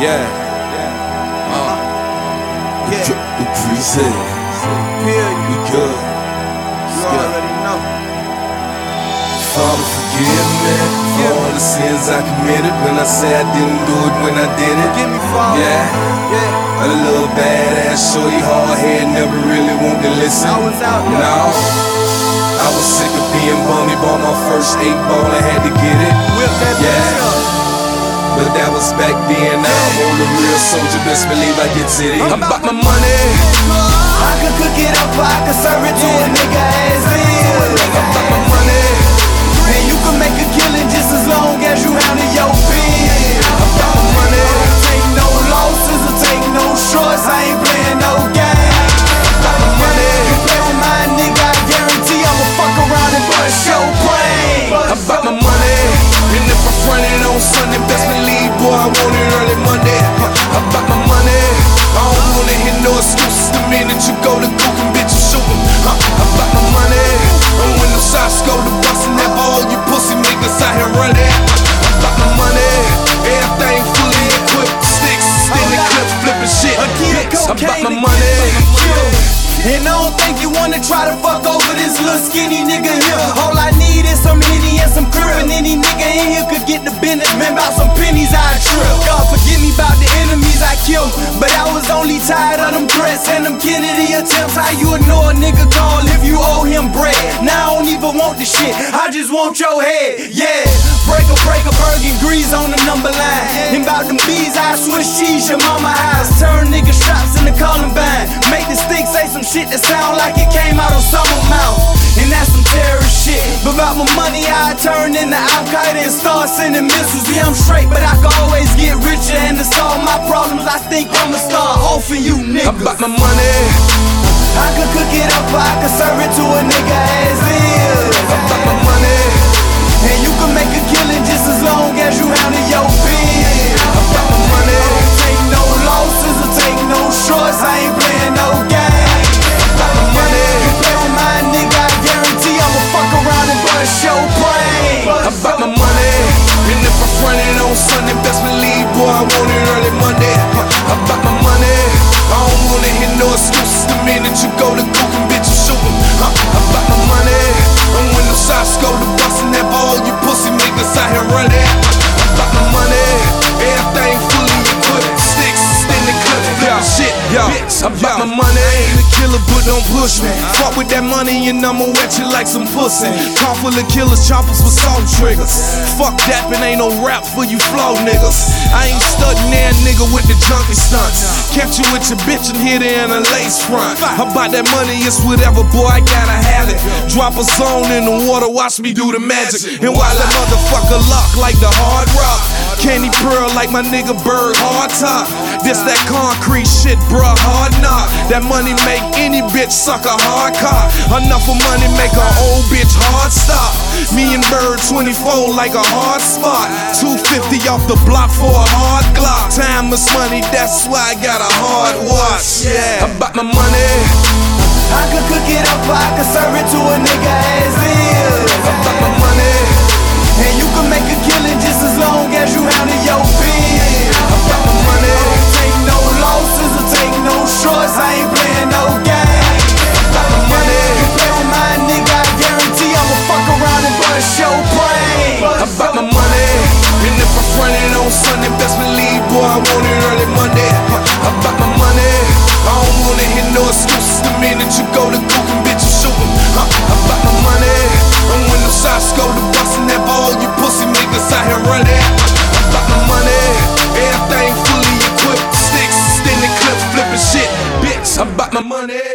Yeah. Uh, Yeah. the greasy. Period. We good. You already know. Father, forgive me for all the sins I committed when I say I didn't do it when I did it. Give me five. Yeah. Yeah. A little badass, shorty hard head, never really want to listen. I was out there. No. I was sick of being bummy, bought my first eight ball, I had to get it. Whip that Yeah. But that was back then, now I'm on the real soldier, best believe I get city. I'm about my money. I could cook it up, I could serve it to a nigga as is. I'm about my money. And you can make a killing just as long as you handle your biz. I'm about my money. Take no losses or take no shorts, I ain't playing no games. About my money. You play with my nigga, I guarantee I'ma fuck around and bust your brain. I'm about my money. And if I front it on Sunday, I want it early Monday. I'm about my money. I don't wanna hear no excuses the minute you go to cooking, bitch, you shoot 'em. Huh, I'm about my money. And when them shots go to bustin', have all you pussy niggas out here running. I'm about my money. Everything fully equipped, sticks, extended clips, flipping shit. About my money. And I don't think you wanna try to fuck over this little skinny nigga here. All I need is some Henny and some crib, and any nigga in here could get the business. Man, about some pennies I them Kennedy attempts. How you ignore a nigga call if you owe him bread? Now I don't even want the shit, I just want your head. Yeah, break a break a Bergen grease on the number line. And about them bees, I switch cheese, your mama house. Turn nigga straps in the Columbine. Make the stick say some shit that sound like it came out of summer mouth. And that's some terrorist about my money, I turn into Al Qaeda and start sending missiles. Yeah, I'm straight, but I can always get richer. And to solve my problems, I think I'ma start offing you niggas. about my money. I could cook it up, I could serve it to a nigga as is. Don't push me. Fuck with that money and I'ma wet you like some pussy. Car full of killers, choppers with salt triggers. Fuck that, and ain't no rap for you flow niggas. I ain't studying that nigga with the junkie stunts. Catch you with your bitch and hit her in a lace front. About that money, it's whatever, boy, I gotta have. Drop a zone in the water, watch me do the magic. And while that motherfucker lock like the hard rock. Candy pearl like my nigga Bird hard top. This that concrete shit, bruh, hard knock. That money make any bitch suck a hard cock. Enough of money make a old bitch hard stop. Me and Bird 24 like a hard spot. 250 off the block for a hard Glock. Time is money, that's why I got a hard watch. Yeah, I about my money. I could cook it up, I could serve it to a nigga as is. my money.